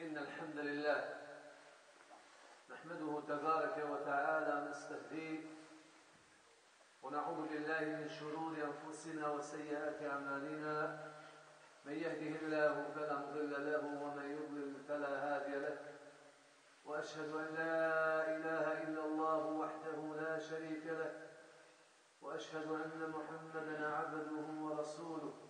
إن الحمد لله نحمده تبارك وتعالى نستهديه ونعوذ بالله من شرور أنفسنا وسيئات أعمالنا. من يهده الله فلا مضل له ومن يضلل فلا هادي له. وأشهد أن لا إله إلا الله وحده لا شريك له. وأشهد أن محمدا عبده ورسوله.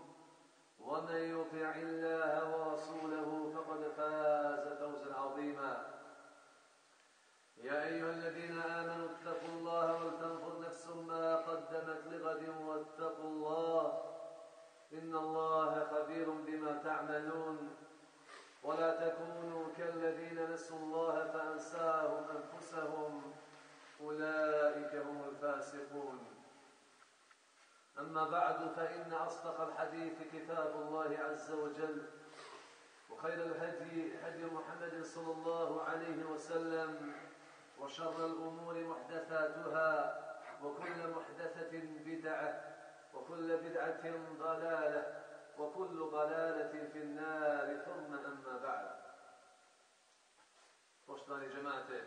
ومن يطع الله ورسوله فقد فاز فوزا عظيما. يا أيها الذين آمنوا اتقوا الله ولتنظر نفس ما قدمت لغد واتقوا الله إن الله خبير بما تعملون. ولا تكونوا كالذين نسوا الله فأنساهم أنفسهم. أولئك هم الفاسقون. أما بعد فإن أصدق الحديث كتاب الله عز وجل وخير الهدي هدي محمد صلى الله عليه وسلم وشر الأمور محدثاتها وكل محدثة بدعة وكل بدعة ضلالة وكل ضلالة في النار. ثم أما بعد. Poštovani džemate,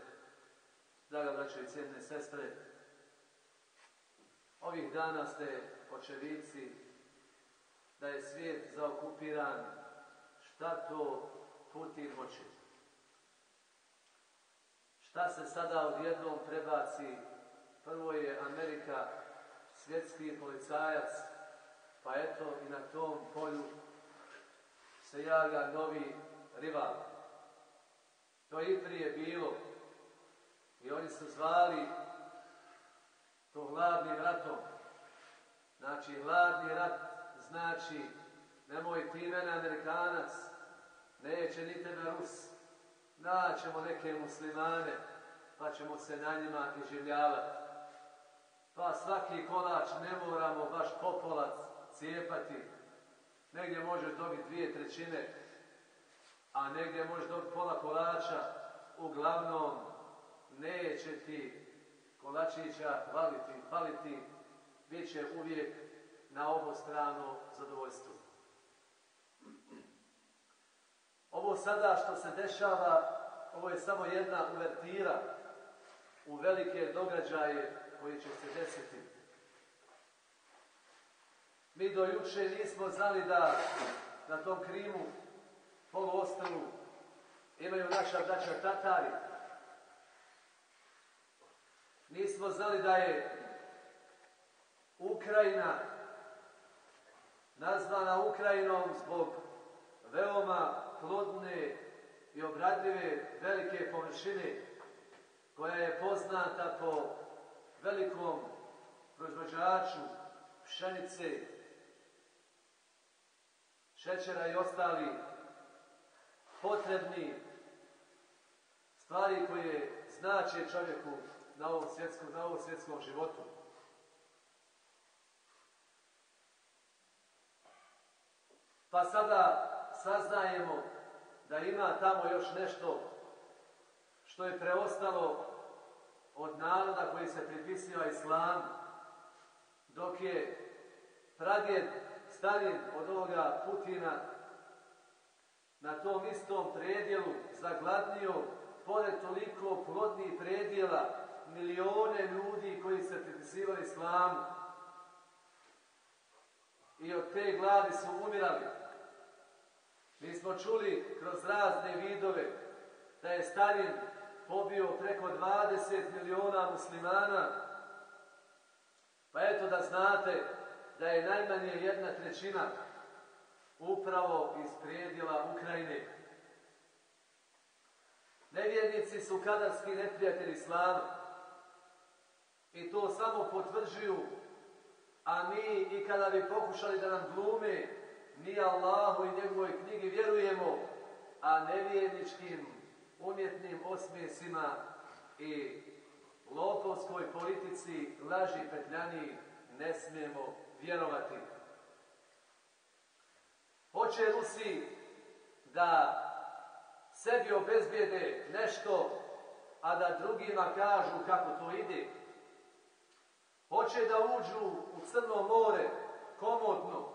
draga braće i cijene sestre, ovih dana ste očevici da je svijet zaokupiran šta to Putin hoće. Šta se sada odjednom prebaci? Prvo je Amerika svjetski policajac, pa eto i na tom polju se javlja novi rival. To i prije bilo i oni su zvali to hladnim ratom. Znači, hladni rat znači nemoj ti mene Amerikanac, neće ni tebe Rus. Naćemo neke muslimane, pa ćemo se na njima iživljavati. Pa svaki kolač ne moramo baš popolac cijepati. Negdje možeš dobiti dvije trećine, a negdje možeš dobiti pola kolača. Uglavnom, neće ti kolačića hvaliti, paliti, će uvijek na obostrano zadovoljstvo. Ovo sada što se dešava, ovo je samo jedna uvertira u velike događaje koji će se desiti. Mi do juče nismo znali da na tom Krimu, poluostrvu, imaju naša braća Tatari. Nismo znali da je Ukrajina nazvana Ukrajinom zbog veoma plodne i obradljive velike površine koja je poznata po velikom proizvođaču pšenice, šećera i ostali potrebni stvari koje znače čovjeku na ovom svjetskom, na ovom svjetskom životu. Pa sada saznajemo da ima tamo još nešto što je preostalo od naroda koji se pripisiva islam, dok je pradjed Stalin od ovoga Putina na tom istom predjelu zagladnio, pored toliko plodnih predjela, milijone ljudi koji se pripisivali islamu i od te gladi su umirali. Mi smo čuli kroz razne vidove da je Stalin pobio preko 20 miliona muslimana Pa eto da znate da je najmanje jedna trećina upravo iz prijedila Ukrajine. Nevjernici su kadarski neprijatelji Islama. I to samo potvrđuju, a mi i kada bi pokušali da nam glume, mi Allahu i njegovoj knjigi vjerujemo, a nevjerničkim umjetnim osmijesima i lopovskoj politici laži petljani ne smijemo vjerovati. Hoće Rusi da sebi obezbijede nešto, a da drugima kažu kako to ide. Hoće da uđu u Crno more komodno,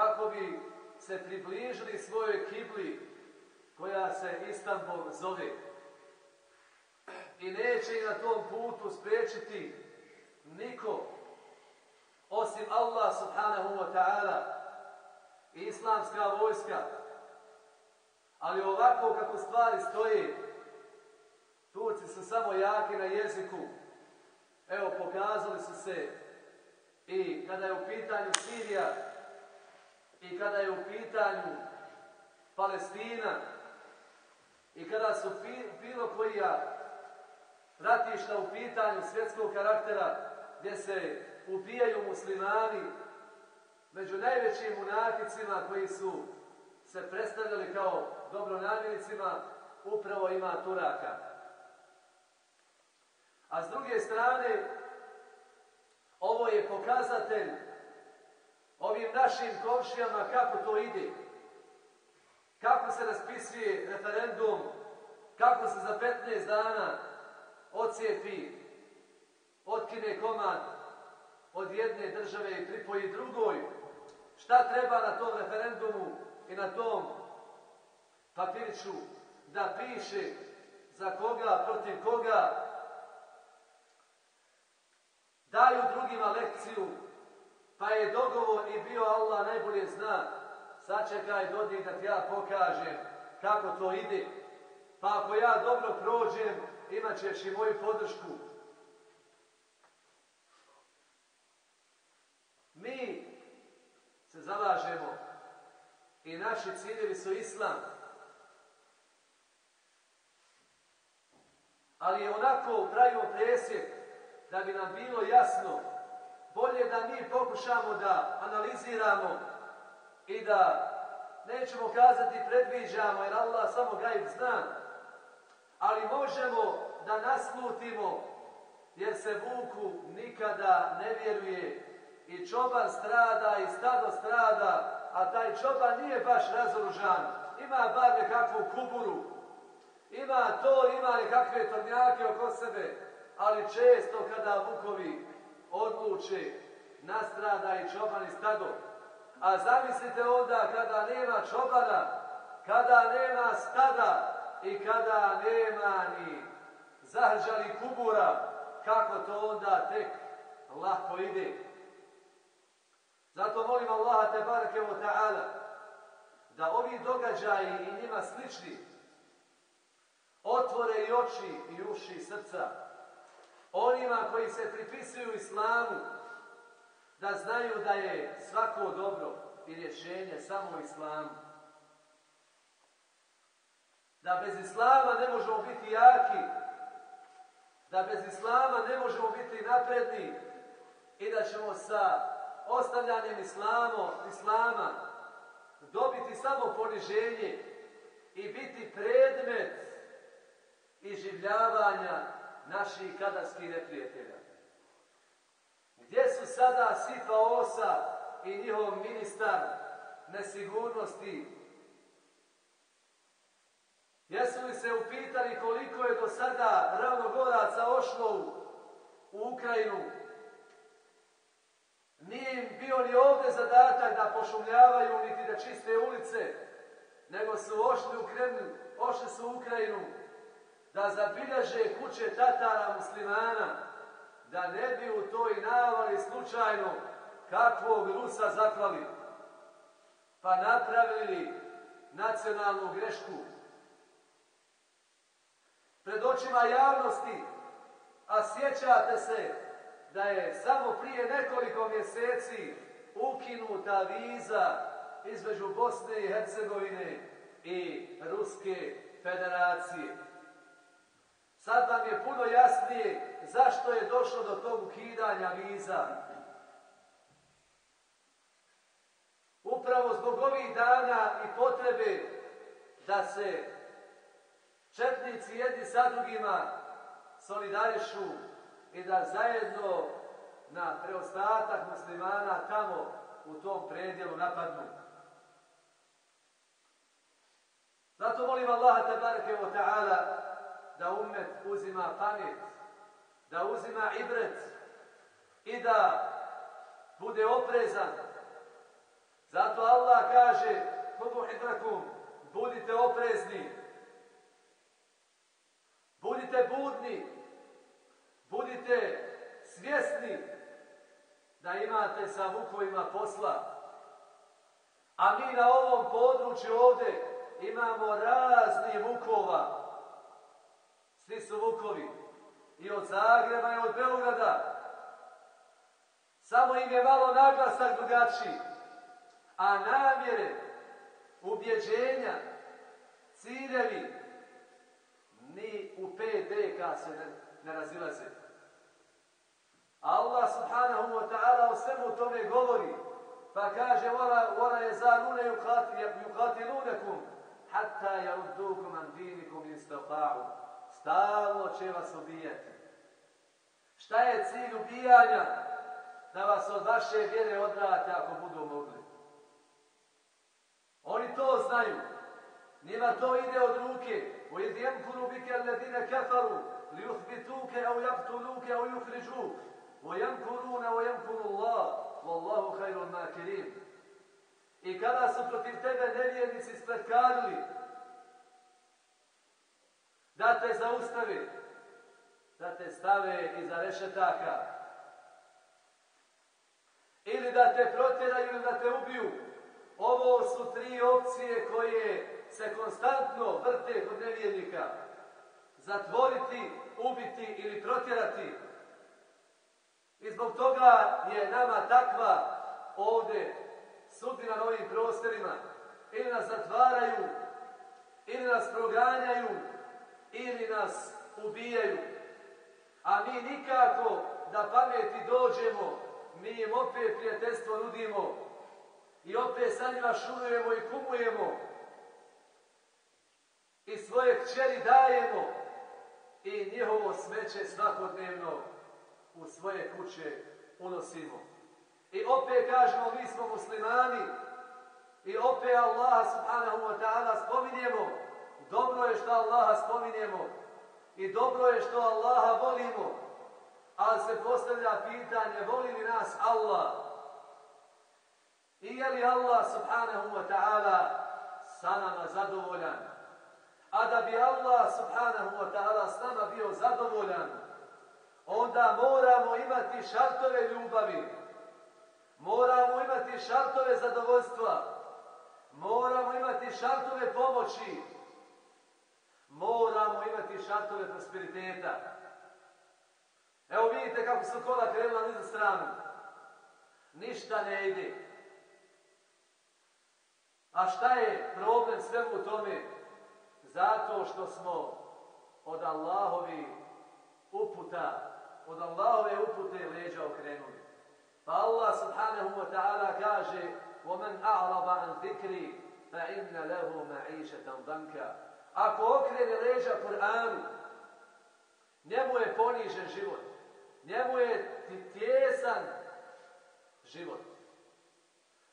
kako bi se približili svojoj kibli koja se Istanbul zove. I neće i na tom putu spriječiti niko osim Allah subhanahu wa ta'ala i islamska vojska. Ali ovako kako stvari stoje, Turci su samo jaki na jeziku. Evo, pokazali su se i kada je u pitanju Sirija i kada je u pitanju Palestina i kada su bilo koja ratišta u pitanju svjetskog karaktera gdje se ubijaju muslimani među najvećim munaficima koji su se predstavljali kao dobronamjernicima upravo ima Turaka. A s druge strane, ovo je pokazatelj ovim našim komšijama kako to ide. Kako se raspisuje referendum, kako se za 15 dana ocijepi, otkine komad od jedne države i pripoji drugoj, šta treba na tom referendumu i na tom papiriću da piše za koga, protiv koga, daju drugima lekciju, pa je dogovor i bio Allah najbolje zna, sačekaj dodi da ti ja pokažem kako to ide, pa ako ja dobro prođem, imat ćeš i moju podršku. Mi se zalažemo i naši ciljevi su islam. Ali onako pravimo presjek da bi nam bilo jasno bolje da mi pokušamo da analiziramo i da nećemo kazati predviđamo jer Allah samo gaib zna. Ali možemo da naslutimo jer se vuku nikada ne vjeruje. I čoban strada i stado strada, a taj čoban nije baš razoružan. Ima bar nekakvu kuburu, ima to, ima nekakve tornjake oko sebe, ali često kada vukovi odluče, nastrada i čoban i stado. A zamislite onda kada nema čobana, kada nema stada, i kada nema ni zahrđali kubura, kako to onda tek lako ide. Zato molim Allaha te barake o ta'ala da ovi događaji i njima slični otvore i oči i uši i srca onima koji se pripisuju islamu da znaju da je svako dobro i rješenje samo u islamu. Da bez Islama ne možemo biti jaki, da bez Islama ne možemo biti napredni i da ćemo sa ostavljanjem Islamo, Islama dobiti samo poniženje i biti predmet iživljavanja naših kadarskih neprijatelja. Gdje su sada Sifa Osa i njihov ministar nesigurnosti Jesu li se upitali koliko je do sada ravnogoraca ošlo u Ukrajinu? Nije im bio ni ovdje zadatak da pošumljavaju niti da čiste ulice, nego su ošli u Kremlju, ošli su u Ukrajinu da zabilježe kuće Tatara muslimana, da ne bi u toj navali slučajno kakvog Rusa zaklali, pa napravili nacionalnu grešku pred očima javnosti, a sjećate se da je samo prije nekoliko mjeseci ukinuta viza između Bosne i Hercegovine i Ruske federacije. Puno jasnije zašto je došlo do tog ukidanja viza. Upravo zbog ovih dana i potrebe da se četnici jedni sa drugima solidarišu i da zajedno na preostatak muslimana tamo u tom predjelu napadnu. Zato molim Allaha tabareke wa ta'ala da umet uzima pamet, da uzima ibret i da bude oprezan. Zato Allah kaže, kudu hidrakum, budite oprezni, budite budni, budite svjesni da imate sa vukovima posla. A mi na ovom području ovdje imamo razni vukova, svi su vukovi. I od Zagreba i od Beograda. Samo im je malo naglasak drugačiji. A namjere, ubjeđenja, ciljevi, ni u PDK se ne, ne razilaze. Allah subhanahu wa ta'ala o svemu tome govori. Pa kaže, vora je za nune yuqatilunekum, hatta jaruddukum an dinikum istata'u Stalno će vas ubijati. Šta je cilj ubijanja? Da vas od vaše vjere odvrate ako budu mogli. Oni to znaju. Njima to ide od ruke. وَإِذْ يَمْكُرُ بِكَ الَّذِينَ كَفَرُوا لِيُثْبِتُوكَ أَوْ يَقْتُلُوكَ أَوْ يُخْرِجُوكَ وَيَمْكُرُونَ وَيَمْكُرُ اللَّهُ وَاللَّهُ خَيْرُ الْمَاكِرِينَ I kada su protiv tebe nevjernici spletkarili, da te zaustavi, da te stave iza rešetaka, ili da te protjeraju ili da te ubiju. Ovo su tri opcije koje se konstantno vrte kod nevjernika. Zatvoriti, ubiti ili protjerati. I zbog toga je nama takva ovde sudbina na ovim prostorima. Ili nas zatvaraju, ili nas proganjaju, ili nas ubijaju. A mi nikako da pameti dođemo, mi im opet prijateljstvo nudimo i opet sa njima i kumujemo i svoje kćeri dajemo i njihovo smeće svakodnevno u svoje kuće unosimo. I opet kažemo mi smo muslimani i opet Allah subhanahu wa ta'ala spominjemo Dobro je što Allaha spominjemo i dobro je što Allaha volimo, ali se postavlja pitanje, voli li nas Allah? I je li Allah subhanahu wa ta'ala sa nama zadovoljan? A da bi Allah subhanahu wa ta'ala s nama bio zadovoljan, onda moramo imati šartove ljubavi, moramo imati šartove zadovoljstva, moramo imati šartove pomoći, moramo imati šartove prosperiteta. Evo vidite kako su kola krenula nizu stranu. Ništa ne ide. A šta je problem svemu u tome? Zato što smo od Allahovi uputa, od Allahove upute leđa okrenuli. Pa Allah subhanahu wa ta'ala kaže وَمَنْ أَعْرَبَ عَنْ ذِكْرِ فَإِنَّ لَهُ مَعِيشَةً ضَنْكَ ako okrene leđa Kur'anu, njemu je ponižen život. Njemu je tjesan život.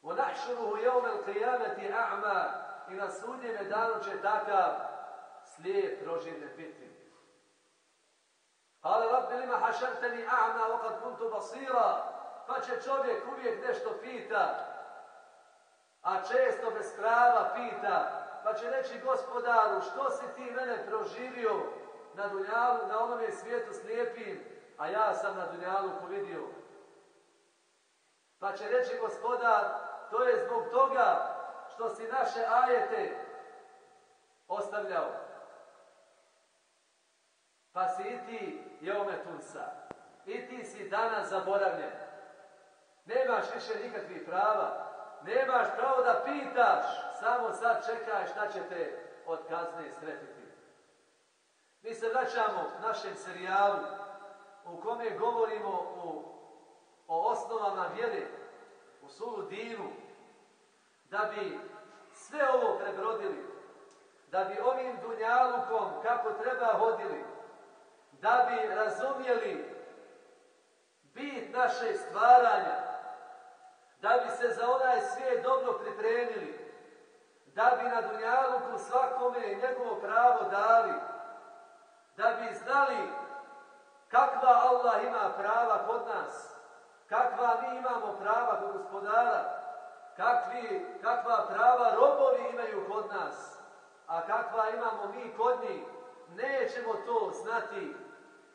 U nahšuruhu jomel qijameti a'ma i na sudnjeme danu će takav slijep proživljen biti. Ali rabbi lima hašarteni a'ma o kad kuntu basira, pa će čovjek uvijek nešto pita, a često bez prava pita, pa će reći gospodaru, što si ti mene proživio na dunjalu, na onome svijetu slijepim, a ja sam na dunjalu povidio. Pa će reći gospodar, to je zbog toga što si naše ajete ostavljao. Pa si i ti Jeometunsa, i ti si danas zaboravljen. Nemaš više nikakvih prava. Nemaš pravo da pitaš. Samo sad čekaj šta će te od kazne stretiti. Mi se vraćamo našem serijalu u kome govorimo o, o osnovama vjere, u sulu dinu, da bi sve ovo prebrodili, da bi ovim dunjalukom kako treba hodili, da bi razumjeli bit naše stvaranja, da bi se za onaj svijet dobro pripremili, da bi na dunjaluku svakome njegovo pravo dali, da bi znali kakva Allah ima prava kod nas, kakva mi imamo prava kod gospodara, kakvi, kakva prava robovi imaju kod nas, a kakva imamo mi kod njih, nećemo to znati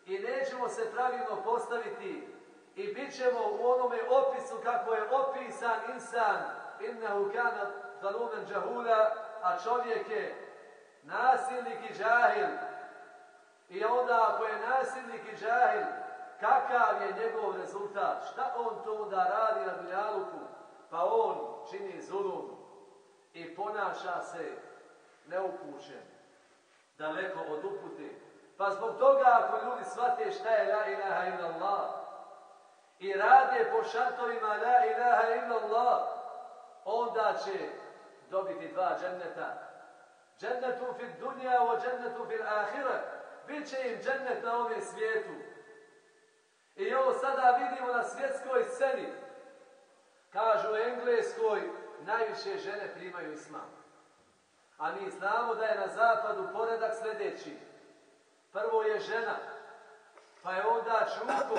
i nećemo se pravilno postaviti i bit ćemo u onome opisu kako je opisan insan innehu kana zalumen džahula, a čovjek je nasilnik i džahil. I onda ako je nasilnik i džahil, kakav je njegov rezultat? Šta on to onda radi na dunjaluku? Pa on čini zulum i ponaša se neupućen, daleko od uputi. Pa zbog toga ako ljudi shvate šta je la ilaha illallah i rade po šartovima la ilaha illallah, onda će dobiti dva dženneta. Džennetu fil dunja o džennetu fil ahira. Biće im džennet na ovom svijetu. I ovo sada vidimo na svjetskoj sceni. Kažu u Engleskoj najviše žene primaju islam. A mi znamo da je na zapadu poredak sljedeći. Prvo je žena, pa je onda čuko,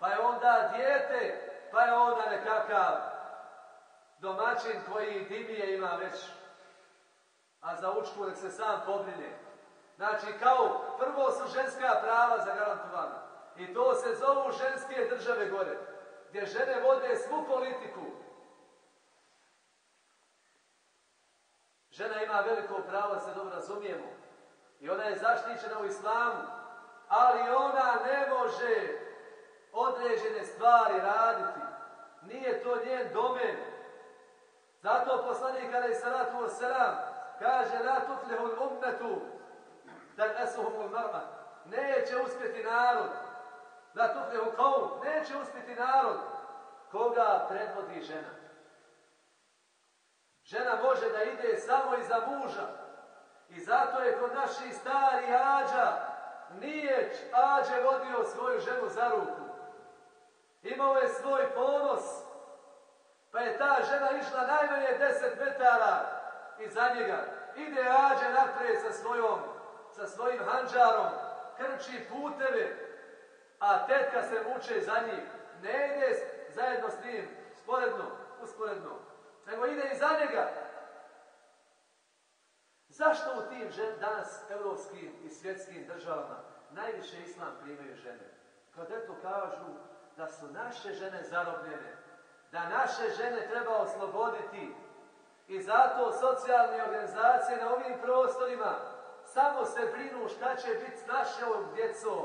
pa je onda dijete, pa je onda nekakav domaćin koji dimije ima već, a za učku nek se sam pobrine. Znači, kao prvo su ženska prava zagarantovana. I to se zovu ženske države gore, gdje žene vode svu politiku. Žena ima veliko pravo da se dobro razumijemo. I ona je zaštićena u islamu. Ali ona ne može određene stvari raditi. Nije to njen domen. Zato poslanik je salatu wa salam kaže la tuflihul ummetu da esuhumul mar'a. Neće uspjeti narod. La tuflihul qawm. Neće uspjeti narod koga predvodi žena. Žena može da ide samo iza muža. I zato je kod naših stari Ađa nije Ađe vodio svoju ženu za ruku. Imao je svoj ponos. Pa je ta žena išla najmanje deset metara iza njega. Ide Ađe naprijed sa, svojom, sa svojim hanđarom, krči puteve, a tetka se muče za njih. Ne ide zajedno s njim, sporedno, usporedno, nego ide iza njega. Zašto u tim žen, danas evropskim i svjetskim državama najviše islam primaju žene? Kad eto kažu da su naše žene zarobljene, da naše žene treba osloboditi. I zato socijalne organizacije na ovim prostorima samo se brinu šta će biti s našom djecom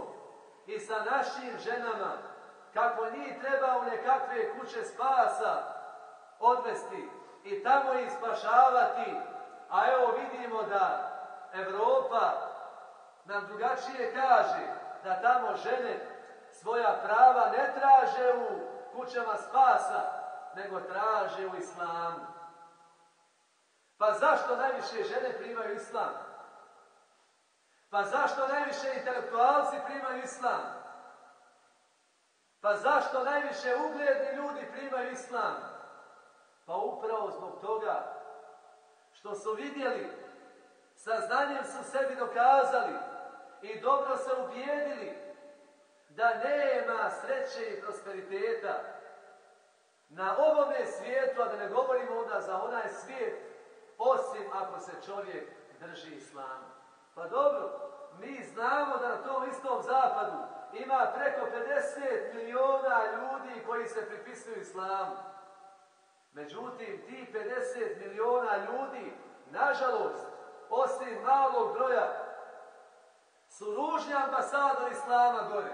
i sa našim ženama, kako njih treba u nekakve kuće spasa odvesti i tamo ih spašavati, a evo vidimo da Evropa nam drugačije kaže da tamo žene svoja prava ne traže u kućama spasa, nego traže u islamu. Pa zašto najviše žene primaju islam? Pa zašto najviše intelektualci primaju islam? Pa zašto najviše ugledni ljudi primaju islam? Pa upravo zbog toga što su vidjeli, sa znanjem su sebi dokazali i dobro se ubijedili da nema sreće i prosperiteta na ovome svijetu, a da ne govorimo onda za onaj svijet, osim ako se čovjek drži islamu. Pa dobro, mi znamo da na tom istom zapadu ima preko 50 miliona ljudi koji se pripisuju islamu. Međutim, ti 50 miliona ljudi, nažalost, osim malog broja, su ružni ambasador Islama gore.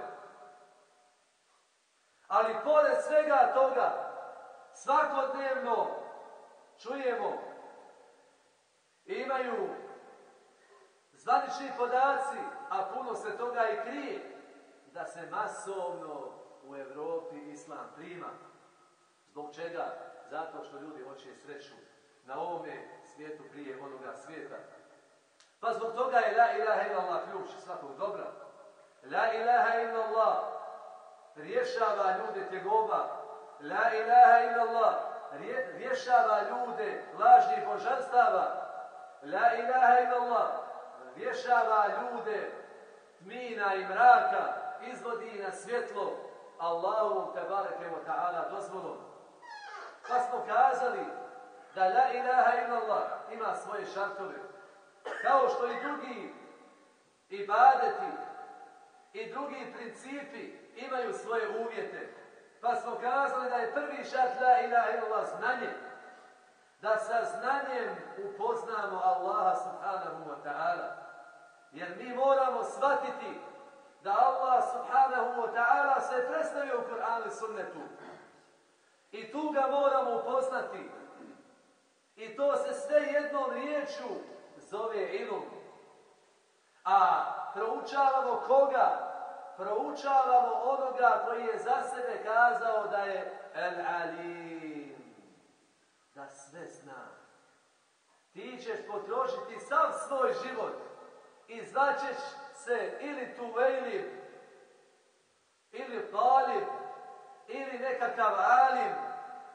Ali pored svega toga, svakodnevno čujemo, imaju zvanični podaci, a puno se toga i krije, da se masovno u Europi islam prima. Zbog čega? Zato što ljudi hoće sreću na ovome svijetu prije onoga svijeta. Pa zbog toga je la ilaha illallah ključ svakog dobra. La ilaha illallah rješava ljude tegoba. La ilaha illallah rješava ljude lažnih božanstava. La ilaha illallah rješava ljude tmina i mraka, izvodi na svjetlo Allahu tebareke wa ta'ala dozvolom. Pa smo kazali da la ilaha illallah ima svoje šartove. Kao što i drugi ibadeti i drugi principi imaju svoje uvjete. Pa smo kazali da je prvi šart la ilaha illallah znanje. Da sa znanjem upoznamo Allaha subhanahu wa ta'ala. Jer mi moramo shvatiti da Allah subhanahu wa ta'ala se predstavio u Kur'anu i sunnetu. I tu ga moramo upoznati. I to se sve jednom riječu zove ilum. A proučavamo koga? Proučavamo onoga koji je za sebe kazao da je el alim. Da sve zna. Ti ćeš potrošiti sav svoj život i zvaćeš se ili tuvejlib, ili talib, ili nekakav alim,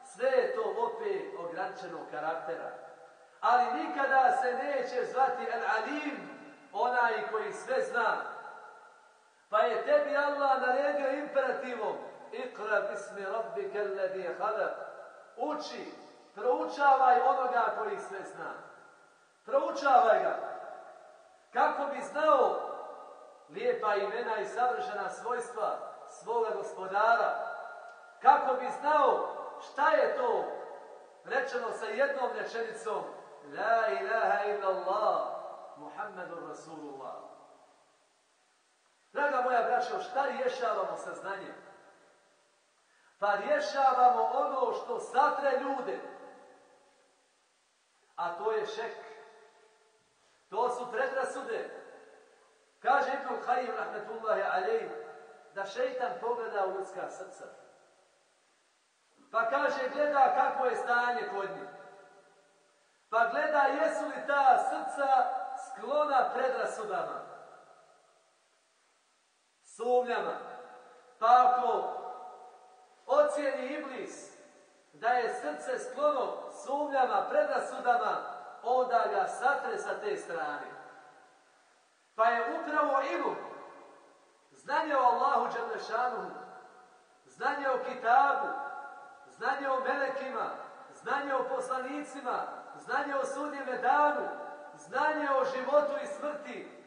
sve je to opet ograničenog karaktera. Ali nikada se neće zvati al-alim, onaj koji sve zna. Pa je tebi Allah naredio imperativom Ikra bismi rabbi kelladi halak. Uči, proučavaj onoga koji sve zna. Proučavaj ga. Kako bi znao lijepa imena i savršena svojstva svoga gospodara. Kako bi znao šta je to rečeno sa jednom rečenicom La ilaha illallah Muhammedur Rasulullah. Draga moja braćo, šta rješavamo sa znanjem? Pa rješavamo ono što satre ljude. A to je šek. To su predrasude. Kaže Ibn Khayyim rahmetullahi alejhi da šeitan pogleda u ljudska srca. Pa kaže, gleda kako je stanje kod njih. Pa gleda jesu li ta srca sklona predrasudama, sumnjama. Pa ako ocijeni Iblis da je srce sklono sumnjama, predrasudama, onda ga satre sa te strane. Pa je upravo ilum, znanje o Allahu Đalešanu, znanje o Kitabu, znanje o melekima, znanje o poslanicima, znanje o sudnjeme danu, znanje o životu i smrti.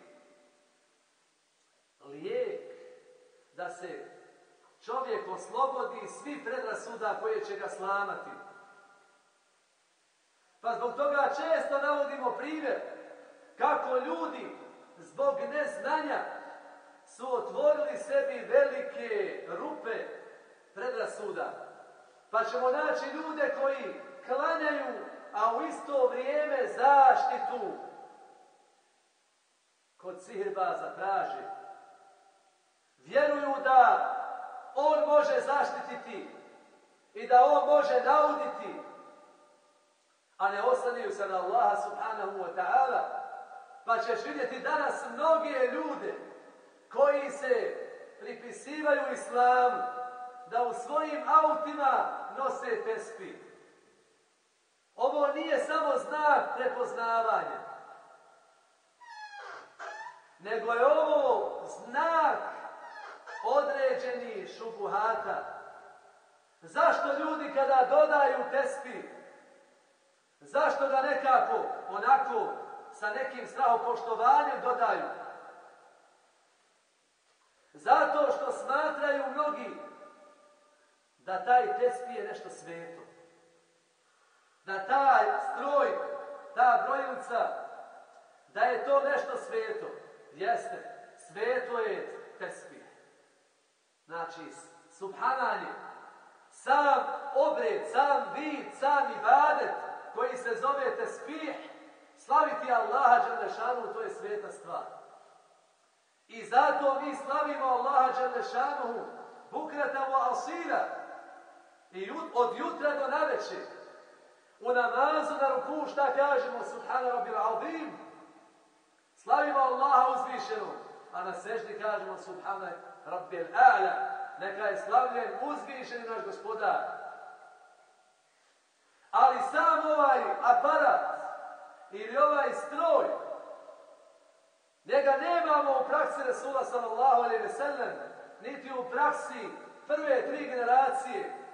Lijek da se čovjek oslobodi svi predrasuda koje će ga slamati. Pa zbog toga često navodimo primjer kako ljudi zbog neznanja su otvorili sebi velike rupe predrasuda. Pa ćemo naći ljude koji klanjaju, a u isto vrijeme zaštitu kod sihirbaza traži. Vjeruju da on može zaštititi i da on može nauditi, a ne oslanjaju se na Allaha subhanahu wa ta'ala. Pa ćeš vidjeti danas mnoge ljude koji se pripisivaju islamu, da u svojim autima nose tespi. Ovo nije samo znak prepoznavanja, nego je ovo znak određenih šubuhata. Zašto ljudi kada dodaju tespi, zašto ga nekako, onako, sa nekim strahopoštovanjem dodaju? Zato što smatraju mnogi da taj tespi je nešto sveto. Da taj stroj, ta brojilca, da je to nešto sveto. Jeste, sveto je tespi. Znači, subhananje, sam obred, sam vid, sam ibadet koji se zove tespih, slaviti Allaha Đalešanu, to je sveta stvar. I zato mi slavimo Allaha Đalešanu, bukrata u asira, i od jutra do naveče. U namazu na ruku šta kažemo? Subhana rabbil azim. Slavimo Allaha uzvišenu. A na seždi kažemo Subhana rabbil a'la. Neka je slavljen uzvišeni naš gospodar. Ali sam ovaj aparat ili ovaj stroj njega nemamo u praksi Resula sallallahu alaihi ve sellem niti u praksi prve tri generacije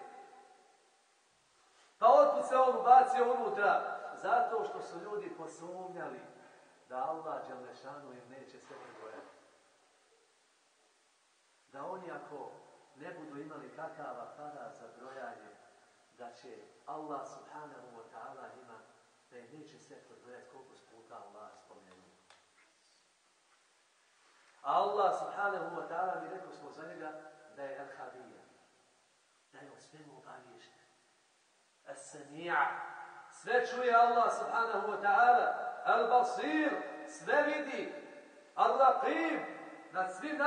pa otkud se on ubacio unutra? Zato što su ljudi posumnjali da Allah Đalešanu im neće sve. Da oni ako ne budu imali kakav aparat za brojanje, da će Allah subhanahu wa ta'ala ima, da im neće sve prebrojati koliko puta Allah spomenuo. Allah subhanahu wa ta'ala mi rekao smo za njega da je al-habija, da je o svemu obavješten. As-sami'a. Sve čuje Allah subhanahu wa ta'ala. Al-basir. Sve vidi. Al-raqib. Nad svim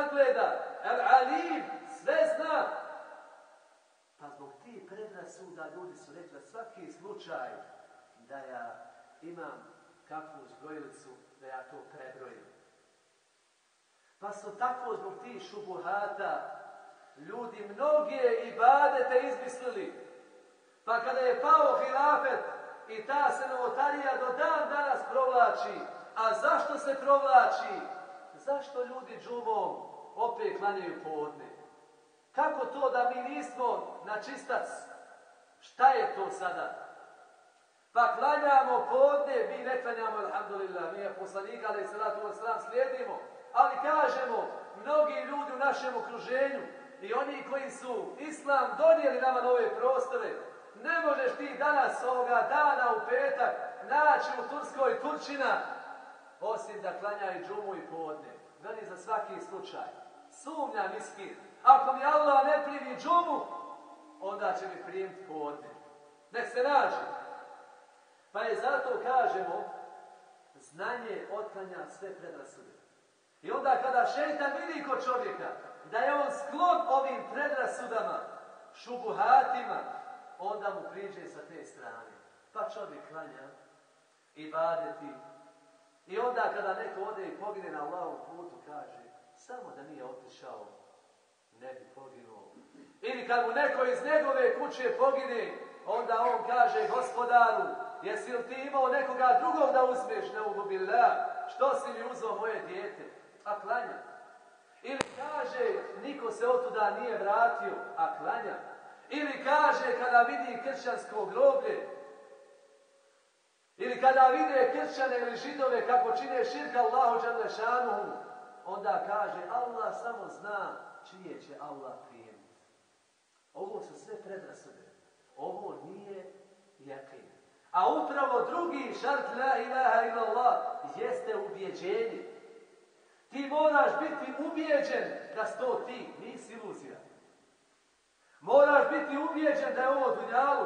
nadgleda. Al-alim. Sve zna. Pa zbog ti predrasuda ljudi su rekli svaki slučaj da ja imam kakvu zbrojilicu, da ja to prebrojim. Pa su tako zbog tih šubuhata ljudi mnoge ibadete izmislili. Pa kada je pao hilafet i ta se novotarija do dan danas provlači. A zašto se provlači? Zašto ljudi džumom opet klanjaju podne? Kako to da mi nismo na čistac? Šta je to sada? Pa klanjamo podne, mi ne klanjamo, alhamdulillah, mi je poslanika, ali se ratu sram slijedimo. Ali kažemo, mnogi ljudi u našem okruženju i oni koji su islam donijeli nama nove prostore, ne možeš ti danas ovoga dana u petak naći u Turskoj Turčina osim da klanjaju džumu i podne. Veli za svaki slučaj. Sumnja miskin. Ako mi Allah ne primi džumu, onda će mi primiti podne. Nek se nađe. Pa je zato kažemo znanje otklanja sve predrasude. I onda kada šeitan vidi kod čovjeka da je on sklon ovim predrasudama, šubuhatima, onda mu priđe sa te strane. Pa čovjek klanja i badeti. I onda kada neko ode i pogine na Allahom putu, kaže, samo da nije otišao, ne bi poginuo. Ili kad mu neko iz njegove kuće pogine, onda on kaže, gospodaru, jesi li ti imao nekoga drugog da uzmeš, ne ubila, što si mi uzao moje dijete? A klanja. Ili kaže, niko se otuda nije vratio, a klanja. Ili kaže kada vidi kršćansko groblje, ili kada vide kršćane ili židove kako čine širka Allahu Đalešanu, onda kaže Allah samo zna čije će Allah prijemiti. Ovo su sve predrasude. Ovo nije jakin. A upravo drugi šart la ilaha illallah jeste ubjeđenje. Ti moraš biti ubijeđen da sto ti, nisi iluzija. Moraš biti ubijeđen da je ovo dunjalu.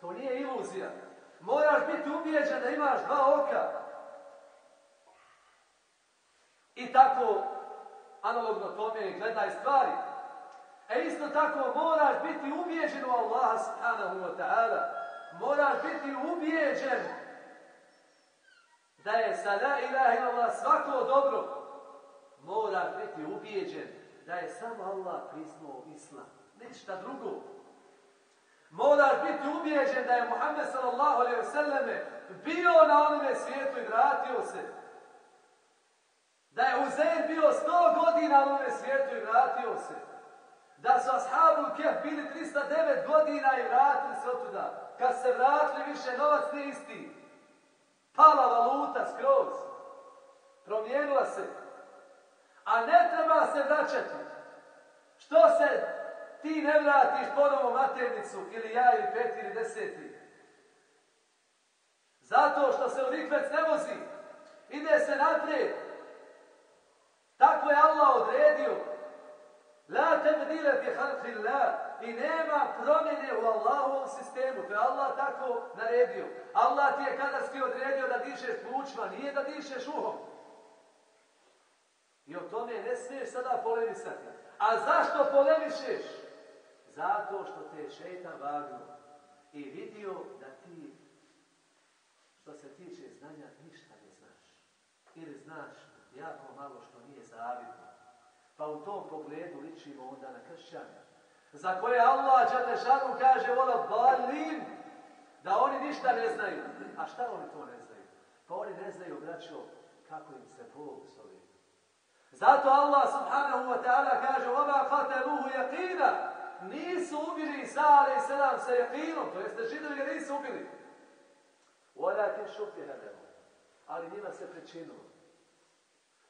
To nije iluzija. Moraš biti ubijeđen da imaš dva oka. I tako, analogno tome, gledaj stvari. E isto tako moraš biti ubijeđen u Allaha subhanahu wa ta'ala. Moraš biti ubijeđen da je sa la ilaha illallah svako dobro. Moraš biti ubijeđen da je samo Allah prisnuo islam ništa drugo. Moraš biti ubijeđen da je Muhammed sallallahu alaihi bio na onome svijetu i vratio se. Da je Uzeir bio sto godina na onome svijetu i vratio se. Da su ashabu kef bili 309 godina i vratili se otuda. Kad se vratili više novac nije isti. Pala valuta skroz. Promijenila se. A ne treba se vraćati. Što se ti ne vratiš ponovo maternicu ili ja ili peti ili deseti. Zato što se u rikvec ne vozi. Ide se naprijed. Tako je Allah odredio. La tebdile fi la. I nema promjene u Allahovom sistemu. To je Allah tako naredio. Allah ti je kadarski odredio da dišeš plućma, nije da dišeš uhom. I o tome ne smiješ sada polemisati. A zašto polemišeš? Zato što te je šeitan i vidio da ti, što se tiče znanja, ništa ne znaš. Ili znaš jako malo što nije zavidno. Pa u tom pogledu ličimo onda na kršćane. Za koje Allah Đalešanu kaže vola balim, da oni ništa ne znaju. A šta oni to ne znaju? Pa oni ne znaju, braćo, kako im se Bog zove. Zato Allah subhanahu wa ta'ala kaže وَمَا قَتَلُوهُ يَقِينًا Nisu ubili Isa alaih sallam sa jaqinom, to jeste židovi ga nisu ubili. وَلَكِنْ شُبِهَ لَهُ Ali njima se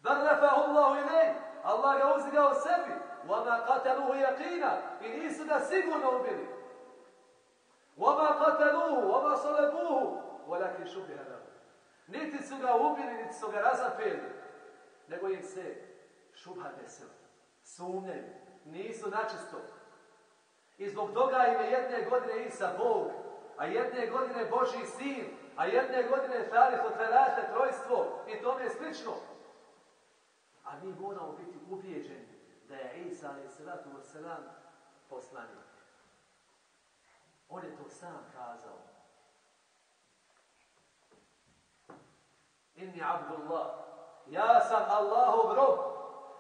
Bel refahu Allahu ilej. Allah ga uzdigao sebi. Vama kateluhu jakina. I nisu ga sigurno ubili. Vama kateluhu, vama solebuhu. Volaki šubiha lahu. Niti su ga ubili, niti su ga razapeli. Nego im se šubha desila. Sumnjaju. Nisu načisto. I zbog toga im je jedne godine Isa Bog, a jedne godine Boži sin, a jedne godine Farih od Velate, trojstvo i tome slično. A mi moramo biti ubijeđeni da je Isa alaih salatu wasalam poslanik. On je to sam kazao. Inni abdullah. Ja sam Allahov rob.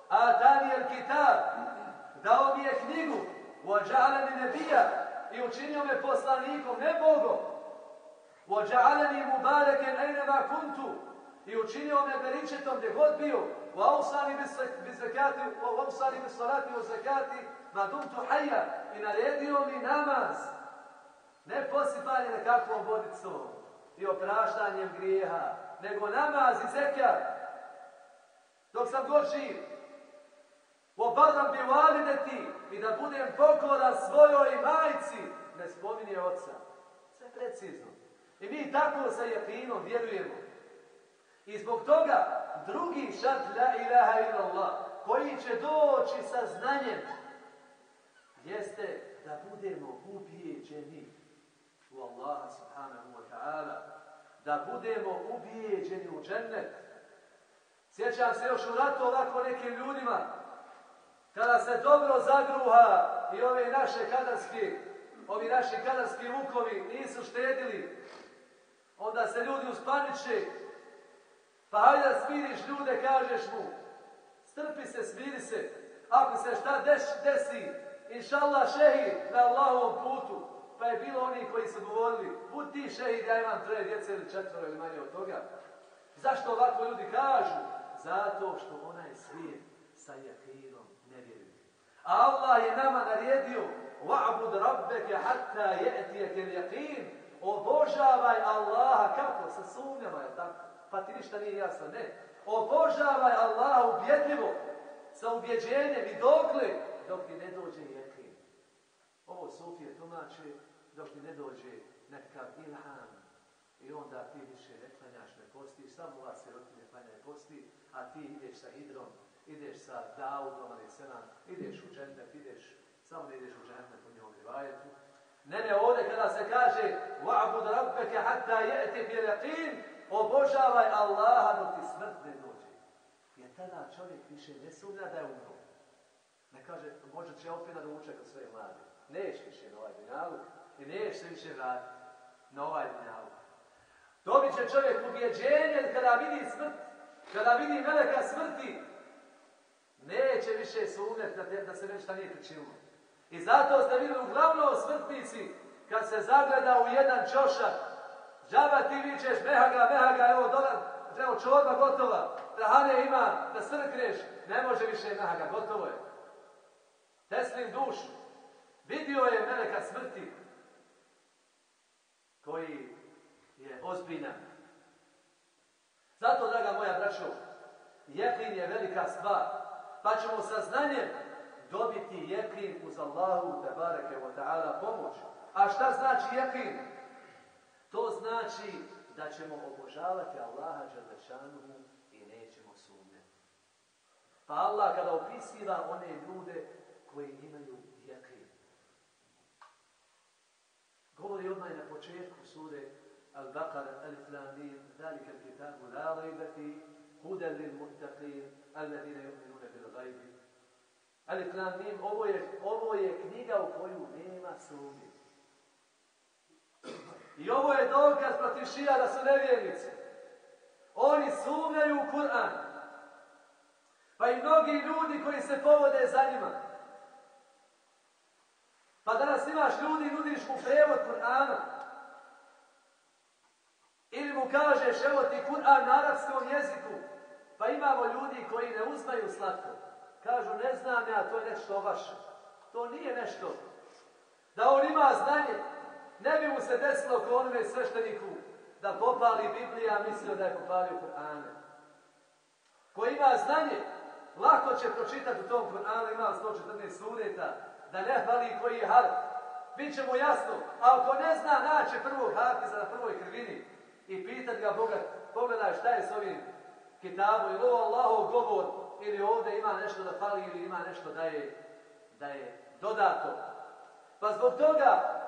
Atani el kitab. Dao mi je knjigu. Uođa'alani nebija. I učinio me poslanikom, ne Bogom. Uođa'alani mubareken ejnema kuntu i učinio me beričetom gdje god bio, u ausani bi zakati, u ausani bi salati, u zekati, ma dum tu haja, i naredio mi namaz, ne posipanje nekakvom vodicom i opraštanjem grijeha, nego namaz i zekat, dok sam god živ. Obadan bi valideti i da budem pokora svojoj majci, ne spominje oca. Sve precizno. I mi tako sa jepinom vjerujemo i zbog toga drugi šart la ilaha illallah koji će doći sa znanjem jeste da budemo ubijeđeni u Allaha subhanahu wa ta'ala da budemo ubijeđeni u džennet. Sjećam se još u ratu ovako nekim ljudima kada se dobro zagruha i ove naše kadarske ovi naši kadarski vukovi nisu štedili onda se ljudi uspaniče pa hajde da smiriš ljude, kažeš mu, strpi se, smiri se, ako se šta deš, desi, inšallah šehid na Allahovom putu, pa je bilo oni koji su govorili, budi ti šehid, ja imam troje djece ili ili manje od toga. Zašto ovako ljudi kažu? Zato što onaj svijet sa jakinom ne vjeruje. Allah je nama naredio, wa'bud rabbeke hatta je'tijek jakin, obožavaj Allaha, kako? Sa sumnjama, je tako? pa ti ništa nije jasno. Ne. Obožavaj Allaha ubjedljivo, sa ubjeđenjem i dokle, dok ti ne dođe jekin. Ovo Sofije tumače, dok ti ne dođe nekakav ilham. I onda ti više ne klanjaš, ne postiš, samo ova sirotinja klanja ne posti, a ti ideš sa Hidrom, ideš sa Daudom, ali selam, ideš u džennet, ideš, samo ne ideš u džennet po njom rivajetu. Ne, ne, ovdje kada se kaže وَعْبُدْ رَبَّكَ حَتَّى يَأْتِ فِي Obožavaj Allaha dok ti smrt ne dođe. Jer tada čovjek više ne sumnja da je umro. Ne kaže, možda će opet naručati od svoje mlade. Neš više na ovaj dinjalu i neš se više vratiti na ovaj dinjalu. Dobit će čovjek ubjeđenje kada vidi smrt, kada vidi meleka smrti, neće više sumnjati da, da se nešto nije pričinilo. I zato ste vidjeli uglavnom smrtnici, kad se zagleda u jedan čošak, Džaba ti vičeš, mehaga, mehaga, evo dolar, evo čorba gotova, trahane ima, da srkneš, ne može više mehaga, gotovo je. Teslim dušu. Vidio je meleka smrti, koji je ozbiljan. Zato, draga moja braćo, jeklin je velika stvar, pa ćemo sa znanjem dobiti jeklin uz Allahu, te bareke, ta'ala, pomoć. A šta znači jeklin? To znači da ćemo obožavati Allaha Đalešanuhu i nećemo sumnjati. Pa Allah kada opisiva one ljude koji imaju jakin. Govori odmah na početku sure Al-Baqara, Al-Islamim, Zalika Kitabu, La Raibati, Hudan lil-Muttaqin, Alladine yu'minuna bil-Ghaibi. Al-Islamim, ovo je, ovo je knjiga u koju nema sumnje. I ovo je dokaz protiv šija da su nevjernici. Oni sumnjaju u Kur'an. Pa i mnogi ljudi koji se povode za njima. Pa danas imaš ljudi, nudiš mu prevod Kur'ana. Ili mu kažeš, evo ti Kur'an na arapskom jeziku. Pa imamo ljudi koji ne uzmaju slatko. Kažu, ne znam ja, to je nešto vaše. To nije nešto. Da on ima znanje, ne bi mu se desilo ko onome svešteniku da popali Biblija, mislio da je popalio Kur'ane. Ko ima znanje, lako će pročitati u tom Kur'anu, ima 114 sureta, da ne hvali koji je harf. Biće mu jasno, a ako ne zna, naće prvog hafiza na prvoj krvini i pitati ga Boga, pogledaj šta je s ovim kitabom, ili ovo Allahov govor, ili ovdje ima nešto da fali, ili ima nešto da je, da je dodato. Pa zbog toga,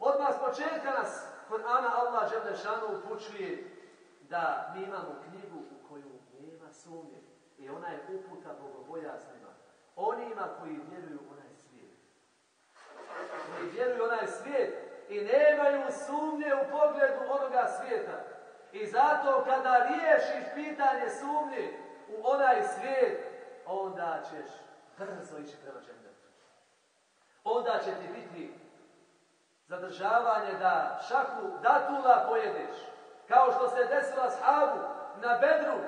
odmah s početka nas Kur'ana Allah Đelešanu upućuje da mi imamo knjigu u koju nema sumnje. I ona je uputa bogobojasnima. Onima koji vjeruju onaj svijet. Koji vjeruju onaj svijet i nemaju sumnje u pogledu onoga svijeta. I zato kada riješiš pitanje sumnje u onaj svijet, onda ćeš brzo ići prema džendetu. Onda će ti biti zadržavanje da šaku datula pojedeš. Kao što se desilo Havu na bedru.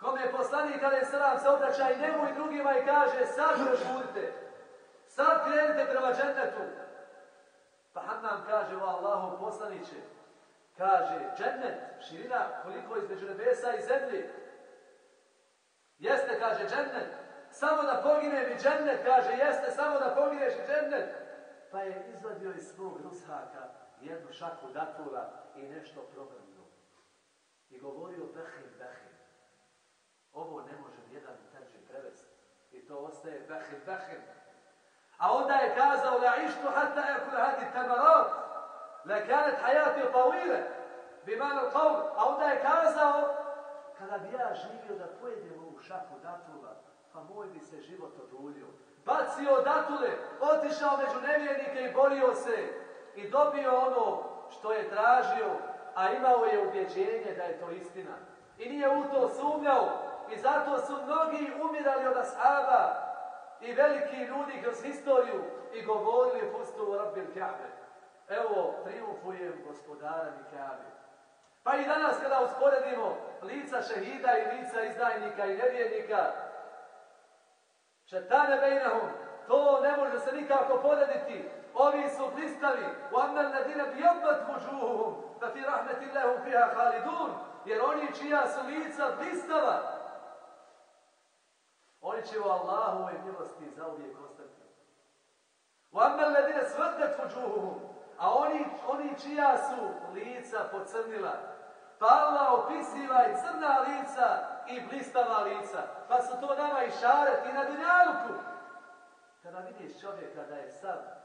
Kome je poslanik sram se obraća i njemu i drugima i kaže sad prožurite. Sad krenite prema džennetu. Pa Hanan kaže o Allahu poslaniće. Kaže džennet, širina koliko između nebesa i zemlji. Jeste, kaže džennet. Samo da pogine mi džennet, kaže, jeste, samo da pogineš i džennet. Pa je izvadio iz svog rushaka jednu šaku datula i nešto probrnuo. I govorio behim, behim. Ovo ne može jedan terđi prevesti. I to ostaje behim, behim. A onda je kazao, la ištu hatta ekul hadi tamarat, la kanet hajati tawile, bi manu A onda je kazao, kada bi ja živio da pojedem ovu šaku datula, pa moj bi se život oduljio. Bacio datule, otišao među nevjernike i borio se i dobio ono što je tražio, a imao je ubjeđenje da je to istina. I nije u to sumnjao i zato su mnogi umirali od ashaba i veliki ljudi kroz historiju i govorili pustu u Rabbil Kabe. Evo, triumfujem gospodara mi Kabe. Pa i danas kada usporedimo lica šehida i lica izdajnika i nevjernika, Šetane bejnahum. To ne može se nikako porediti. Ovi su blistavi. U amel ladine bijobat vuđuhum. Da fi rahmetillahum fiha halidun. Jer oni čija su lica blistava. Oni će u Allahu i milosti zauvijek ostati. U amel ladine svrdet vuđuhum. A oni, oni čija su lica pocrnila. Pa Allah opisiva i crna lica i blistava lica. Pa su to nama i šareti na dunjaluku. Kada vidiš čovjeka da je sad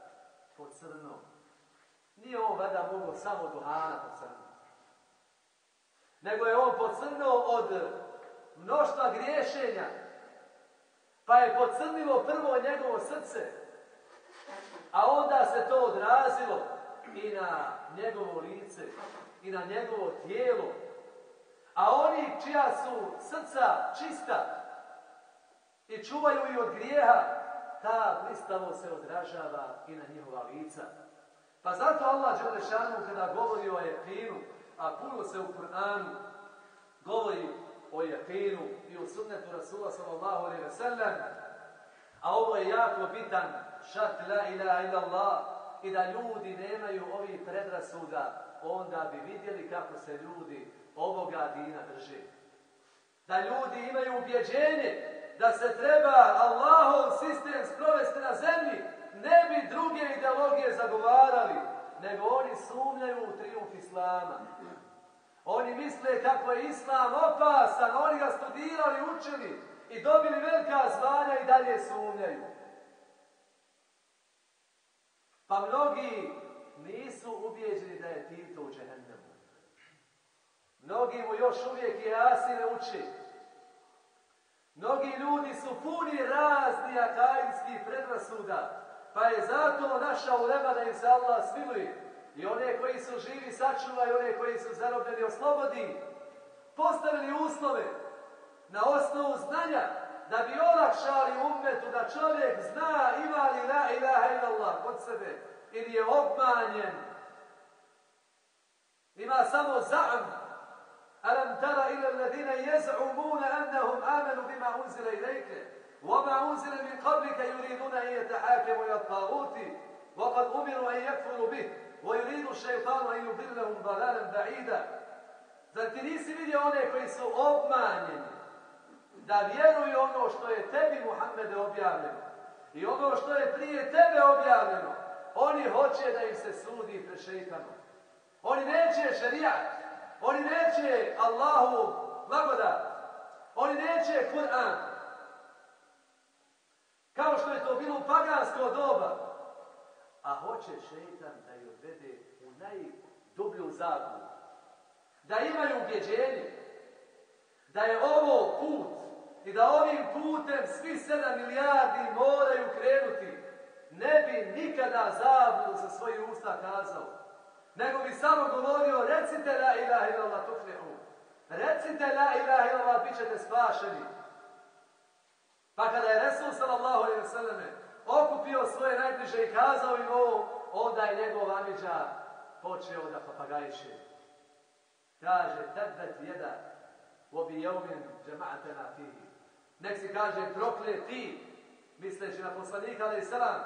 pocrno, nije on vada mogo samo duhana pocrnuti. Nego je on pocrnuo od mnoštva griješenja. Pa je pocrnilo prvo njegovo srce. A onda se to odrazilo i na njegovo lice i na njegovo tijelo. A oni čija su srca čista i čuvaju i od grijeha, ta blistavo se odražava i na njihova lica. Pa zato Allah Đelešanu kada govori o jekinu, a puno se u Kur'anu govori o jekinu i o sunnetu Rasula sallallahu alaihi ve a ovo je jako bitan šart la ilaha illa Allah i da ljudi nemaju ovih predrasuda onda bi vidjeli kako se ljudi ovoga dina drže. Da ljudi imaju ubjeđenje da se treba Allahov sistem sprovesti na zemlji, ne bi druge ideologije zagovarali, nego oni sumnjaju u triumf Islama. Oni misle kako je Islam opasan, oni ga studirali, učili i dobili velika zvanja i dalje sumnjaju. Pa mnogi nisu ubijeđeni da je Tito u. Mnogi mu još uvijek i asine uči. Mnogi ljudi su puni razni akajinskih predrasuda, pa je zato naša ulema da im se Allah smiluje. I one koji su živi sačuva i one koji su zarobljeni oslobodi. Postavili uslove na osnovu znanja da bi olakšali ummetu da čovjek zna ima li la ilaha illallah kod sebe ili je obmanjen. Ima samo za'am. Alam tara ila alladhina yaz'umuna annahum amanu bima unzila ilayka وما أنزل من قبلك يريدون أن يتحاكموا إلى الطاغوت وقد أمروا أن يكفروا به ويريد الشيطان أن يضلهم ضلالا بعيدا Zar ti nisi vidio one koji su obmanjeni da vjeruju ono što je tebi Muhammede objavljeno i ono što je prije tebe objavljeno oni hoće da im se sudi pre šeitanom. Oni neće šerijat, oni neće Allahu blagodat, oni neće Kur'an, kao što je to bilo u pagansko doba. A hoće šeitan da ju odvede u najdublju zabludu. Da imaju ubjeđenje da je ovo put i da ovim putem svi sedam milijardi moraju krenuti. Ne bi nikada zabludu sa svojih usta kazao. Nego bi samo govorio recite la ilaha illallah tuflihu. Recite la ilaha illallah bit ćete spašeni. Pa kada je Resul sallallahu alaihi wa sallame okupio svoje najbliže i kazao im ovo, onda je njegov amiđa počeo da papagajiše. Kaže, tebet jeda, obi jeumin džema'atena fihi. Nek si kaže, prokle ti, misleći na poslanika alaihi sallam,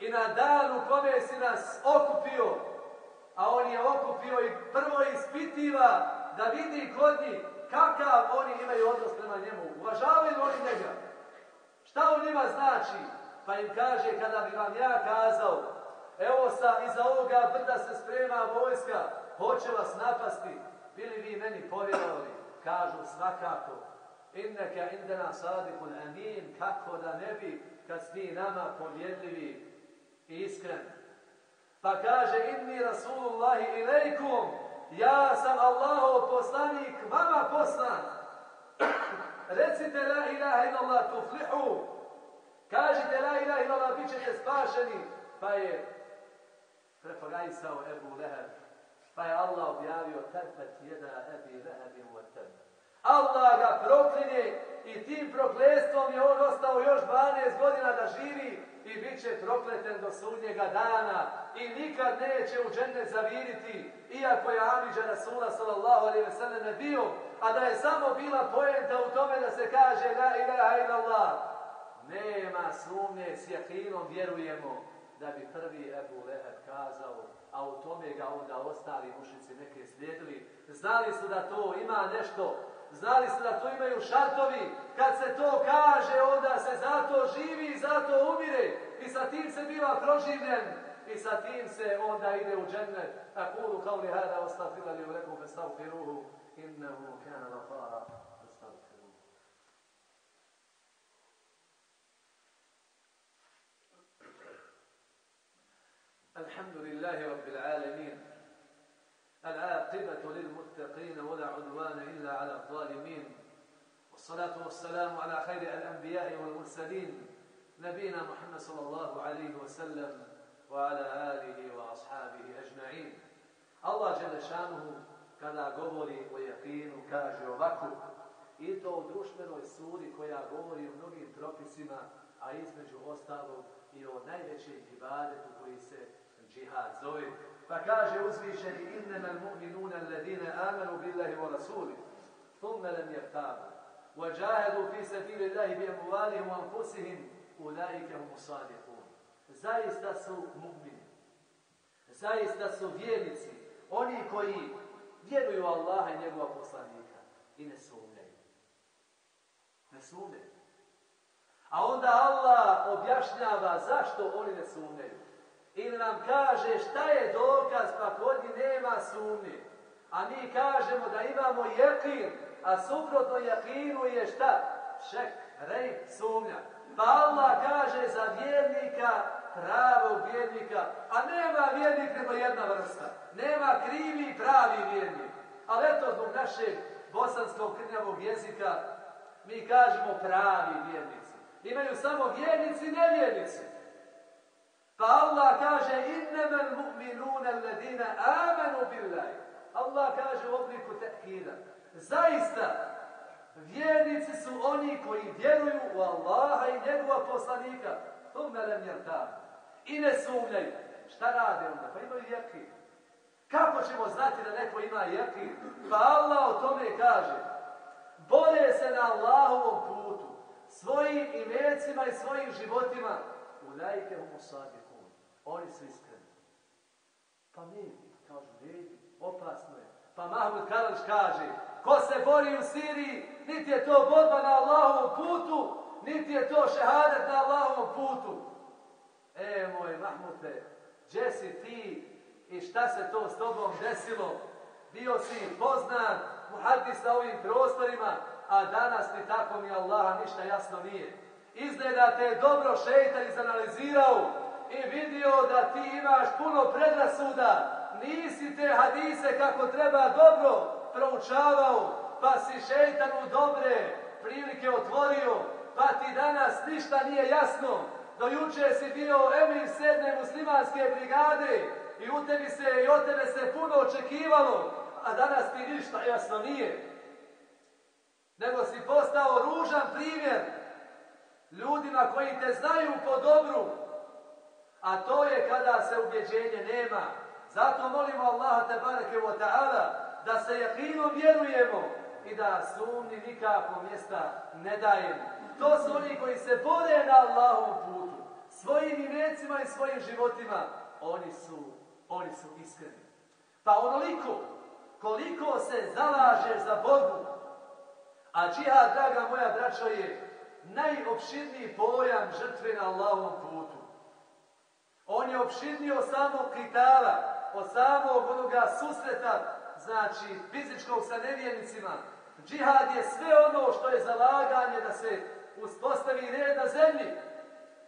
i na danu kome si nas okupio, a on je okupio i prvo ispitiva da vidi kod njih kakav oni imaju odnos prema njemu. Uvažavaju oni njega. Šta on njima znači? Pa im kaže, kada bi vam ja kazao, evo sa, iza ovoga brda se sprema vojska, hoće vas napasti, bili vi meni povjerovali? Kažu svakako, inneka indena sadikun amin, kako da ne bi, kad si nama povjedljivi i iskreni. Pa kaže, inni rasulullahi ilaikum, ja sam Allahov poslanik, vama poslan. Recite la ilaha illallah tuflihu. Kažite la ilaha illallah, bit ćete spašeni. Pa je prepagajsao Ebu Leheb. Pa je Allah objavio tebet jeda Ebi Lehebim u tebe. Allah ga proklinje i tim proklestvom je on ostao još 12 godina da živi i bit će prokleten do sudnjega dana i nikad neće u džennet zaviriti iako je Amidža Rasula sallallahu alaihi ve sellem bio a da je samo bila poenta u tome da se kaže la ilaha illallah. Nema sumnje s jakinom vjerujemo da bi prvi Ebu Leheb kazao a u tome ga onda ostali mušici neke slijedili. Znali su da to ima nešto Znali ste da to imaju šartovi. Kad se to kaže, onda se zato živi i zato umire. I sa tim se biva proživljen. I sa tim se onda ide u džennet. Akulu kao li hada ostafila li u reku festavfiruhu. Innehu kana gafara. Festavfiruhu. Alhamdulillahi Rabbil الظالمين والصلاة والسلام على خير الأنبياء والمرسلين نبينا محمد صلى الله عليه وسلم وعلى آله وأصحابه أجمعين الله جل شانه govori o jakinu, kaže ovako, i to u društvenoj suri koja govori o mnogim propisima, a između ostalog i o najvećem ibadetu koji se džihad zove. Pa kaže uzvišeni innama al-mu'minuna alladhina amanu billahi wa rasulih yartabu wa jahadu fi sabilillahi bi amwalihim wa anfusihim ulaika humus sadiqun. Zaista su mu'mini. Zaista su vjernici, oni koji vjeruju Allaha i njegova poslanika i ne sumnjaju. Ne sumnjaju. A onda Allah objašnjava zašto oni ne sumnjaju ili nam kaže šta je dokaz pa kod nema sumnje. A mi kažemo da imamo jekin, a suprotno jekinu je šta? Šek, Rej, sumnja. Pa Allah kaže za vjernika, pravog vjernika, a nema vjernik nego jedna vrsta. Nema krivi i pravi vjernik. Ali eto, zbog našeg bosanskog krnjavog jezika, mi kažemo pravi vjernici. Imaju samo vjernici i nevjernici. Pa Allah kaže innemen mu'minune alladine amenu billahi. Allah kaže u obliku tehida. Zaista, vjernici su oni koji vjeruju u Allaha i njegova poslanika. To me I ne sumnjaju. Šta rade onda? Pa imaju jekin. Kako ćemo znati da neko ima jekin? Pa Allah o tome kaže. Bore se na Allahovom putu. Svojim imecima i svojim životima. U lajke u Oni su iskreni. Pa ne kažu, ne opasno je. Pa Mahmud Karalić kaže, ko se bori u Siriji, niti je to borba na Allahovom putu, niti je to šehadet na Allahovom putu. E, moj Mahmute, gdje si ti i šta se to s tobom desilo? Bio si poznat u sa ovim prostorima, a danas ni tako mi Allaha ništa jasno nije. Izgleda te je dobro šeitan izanalizirao i vidio da ti imaš puno predrasuda, nisi te hadise kako treba dobro proučavao, pa si šeitanu dobre prilike otvorio, pa ti danas ništa nije jasno. Do juče si bio emir sedme muslimanske brigade i u tebi se i od tebe se puno očekivalo, a danas ti ništa jasno nije. Nego si postao ružan primjer ljudima koji te znaju po dobru, a to je kada se ubjeđenje nema. Zato molimo Allaha te bareke wa ta'ala da se jakinom vjerujemo i da sumnji nikako mjesta ne dajemo. To su oni koji se bore na Allahovom putu. Svojim imecima i svojim životima. Oni su, oni su iskreni. Pa onoliko koliko se zalaže za Bogu, a džihad, draga moja braćo, je najopširniji pojam žrtve na Allahovom putu. On je opširniji od samog kritala, od samog onoga susreta, znači fizičkog sa nevjernicima. Džihad je sve ono što je zalaganje da se uspostavi red na zemlji.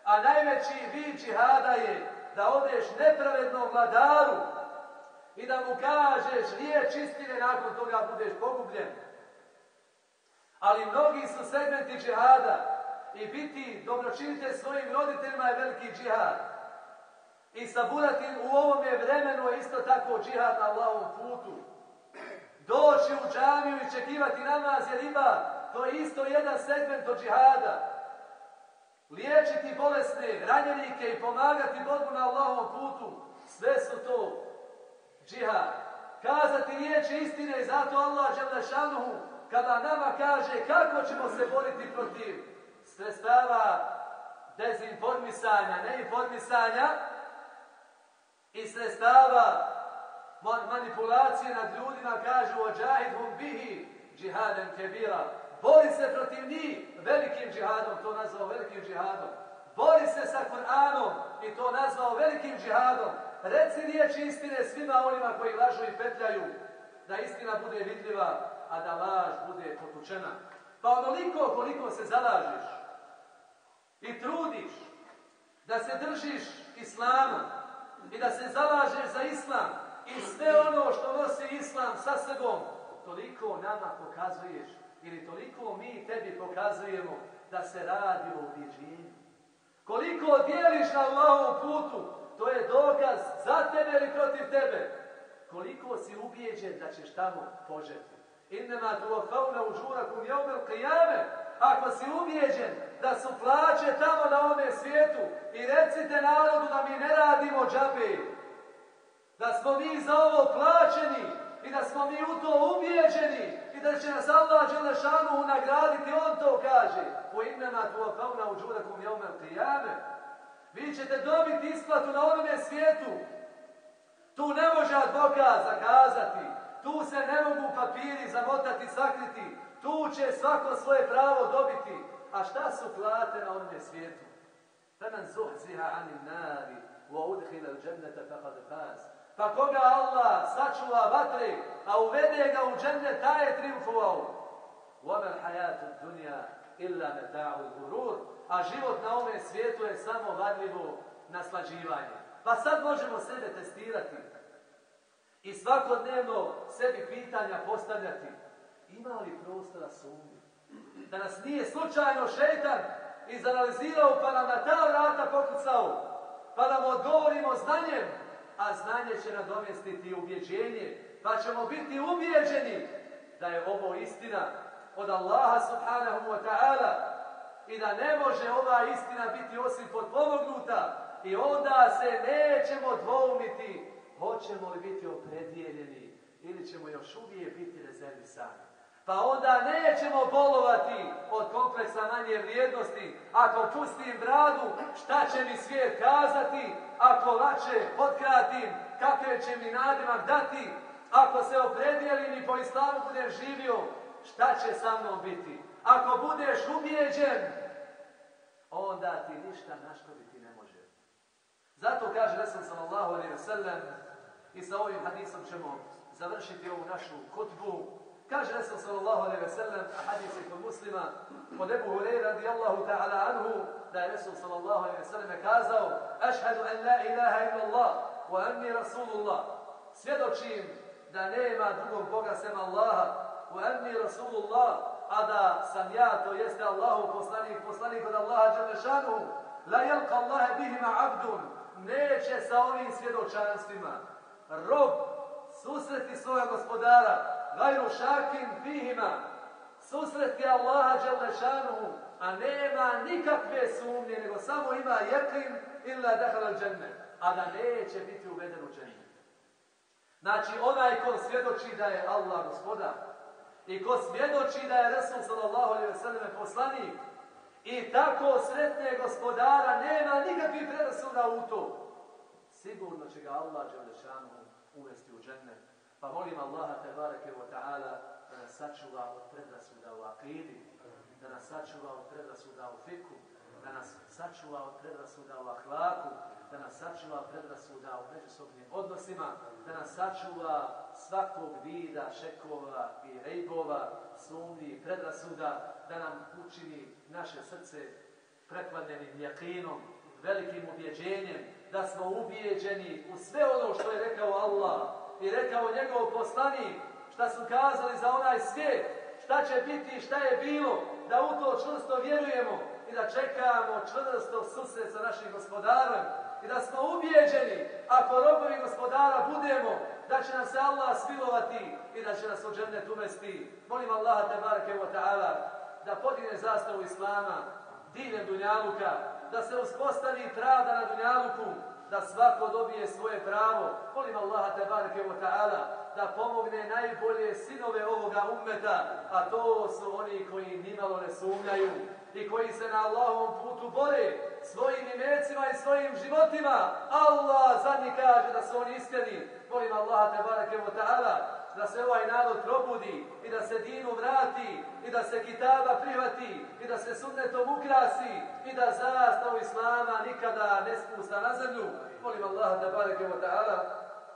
A najveći vid džihada je da odeš nepravednom vladaru i da mu kažeš riječ istine, nakon toga budeš pogubljen. Ali mnogi su segmenti džihada i biti dobročinite svojim roditeljima je veliki džihad. I saburati u ovome vremenu je isto tako džihad na Allahovom putu. Doći u džamiju i čekivati namaz jer ima, to je isto jedan segment od džihada. Liječiti bolesne, ranjenike i pomagati Bogu na Allahovom putu, sve su to džihad. Kazati riječi istine i zato Allah Đelešanuhu kada nama kaže kako ćemo se boriti protiv sredstava dezinformisanja, neinformisanja, i sredstava manipulacije nad ljudima kažu ođahidhum bihi džihaden kebira. Bori se protiv njih velikim džihadom, to nazvao velikim džihadom. Bori se sa Kur'anom i to nazvao velikim džihadom. Reci riječi istine svima onima koji lažu i petljaju, da istina bude vidljiva, a da laž bude potučena. Pa onoliko koliko se zalažiš i trudiš da se držiš islama, i da se zalažeš za islam i sve ono što nosi islam sa sebom, toliko nama pokazuješ ili toliko mi tebi pokazujemo da se radi o objeđenju. Koliko dijeliš na Allahovom putu, to je dokaz za tebe ili protiv tebe. Koliko si ubijeđen da ćeš tamo požeti. Innema tu fauna u žurakum jeumel qiyame. Ako si ubijeđen da su plaće tamo na ovome svijetu i recite narodu da mi ne radimo džabe, da smo mi za ovo plaćeni i da smo mi u to ubijeđeni i da će nas Allah Đelešanu nagraditi, on to kaže. Po innama tu fauna u žurakum jeumel qiyame. Vi ćete dobiti isplatu na ovome svijetu. Tu ne može advokat zakazati. Tu se ne mogu papiri zamotati, sakriti. Tu će svako svoje pravo dobiti. A šta su plate na onome svijetu? Femen zuhziha anin nari, wa udhila džennete faqad faz. Pa koga Allah sačuva vatre, a uvede ga u džennet, taj je triumfovao. Mal hayatu dunja illa meta'ul gurur. A život na ovome svijetu je samo vadljivo naslađivanje. Pa sad možemo sebe testirati i svakodnevno sebi pitanja postavljati. Ima li prostora sumnje? Da nas nije slučajno šeitan izanalizirao pa nam na ta vrata pokucao, pa nam odgovorimo znanjem, a znanje će nadomjestiti ubjeđenje, pa ćemo biti ubjeđeni da je ovo istina od Allaha subhanahu wa ta'ala i da ne može ova istina biti osim potpomognuta i onda se nećemo dvoumiti hoćemo li biti opredijeljeni ili ćemo još uvijek biti rezervisani. Pa onda nećemo bolovati od kompleksa manje vrijednosti. Ako pustim bradu, šta će mi svijet kazati? Ako lače potkratim, kakve će mi nadimak dati? Ako se opredijelim i po islamu budem živio, šta će sa mnom biti? Ako budeš ubijeđen, onda ti ništa naškoditi ne može. Zato kaže Resul sallallahu alaihi wa sallam i sa ovim hadisom ćemo završiti ovu našu kutbu. Kaže Resul sallallahu alaihi ve sellem, a hadis je kod muslima, od Ebu Hureyre radijallahu ta'ala anhu, da je Resul sallallahu alaihi ve sellem kazao, ašhadu an la ilaha illa Allah, wa anni rasulullah. Svjedočim da nema drugog Boga sem Allaha, wa anni rasulullah, a da sam ja, to jeste Allahu poslanik, poslanik od Allaha Đalešanu, la jelka Allahe bihima abdun, neće sa ovim svjedočanstvima, rob susreti svoja gospodara, gajru šakim fihima, susreti Allaha Đalešanuhu, a nema nikakve sumnje, nego samo ima jekin illa dehal dženne, a da neće biti uveden u dženne. Znači, onaj ko svjedoči da je Allah gospodar i ko svjedoči da je Resul sallallahu alaihi ve selleme poslanik i tako sretne gospodara, nema nikakvih predrasuda u to sigurno će ga Allah Đelešanu uvesti u džennet. Pa molim Allaha tebareke wa ta'ala da nas sačuva od predrasuda u akidi, da nas sačuva od predrasuda u fiku, da nas sačuva od predrasuda u ahlaku, da nas sačuva od predrasuda u međusobnim odnosima, da nas sačuva svakog vida šekova i rejbova, sumnji i predrasuda, da nam učini naše srce prekladnjenim jakinom, velikim ubjeđenjem, da smo ubijeđeni u sve ono što je rekao Allah i rekao njegov poslanik, šta su kazali za onaj svijet, šta će biti i šta je bilo, da u to čvrsto vjerujemo i da čekamo čvrsto susret sa našim gospodarom i da smo ubijeđeni, ako robovi gospodara budemo, da će nas se Allah smilovati i da će nas u džennet uvesti. Molim Allaha te wa ta'ala da podine zastavu Islama diljem Dunjaluka, da se uspostavi pravda na dunjaluku, da svako dobije svoje pravo. Molim Allaha te barke wa ta'ala da pomogne najbolje sinove ovoga ummeta, a to su oni koji nimalo ne sumnjaju i koji se na Allahovom putu bore svojim imecima i svojim životima. Allah zadnji kaže da su oni iskreni. Molim Allaha te barke wa ta'ala da se ovaj narod probudi i da se dinu vrati i da se kitaba prihvati i da se sunnetom ukrasi i da zastavu Islama nikada ne spusta na zemlju. Molim Allah da bareke wa ta'ala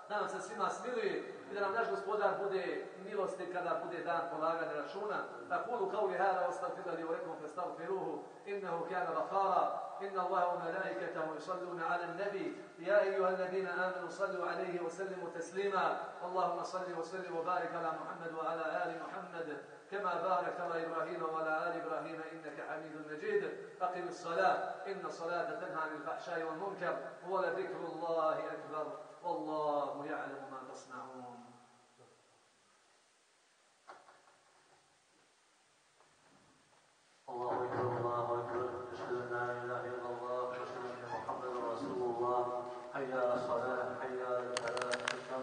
da nam se svima smiluje i da nam naš gospodar bude milosti kada bude dan polaganja računa. Takulu kao li hada ostafila li urekom festagfiruhu innehu kjana gafara إن الله وملائكته يصلون على النبي يا أيها الذين آمنوا صلوا عليه وسلموا تسليما اللهم صل وسلم وبارك على محمد وعلى آل محمد كما باركت على إبراهيم وعلى آل إبراهيم إنك حميد مجيد. أقم الصلاة. إن الصلاة تنهى عن الفحشاء والمنكر. ولذكر الله أكبر. والله يعلم ما تصنعون. الله أكبر. الله أكبر. أشهد أن لا إله إلا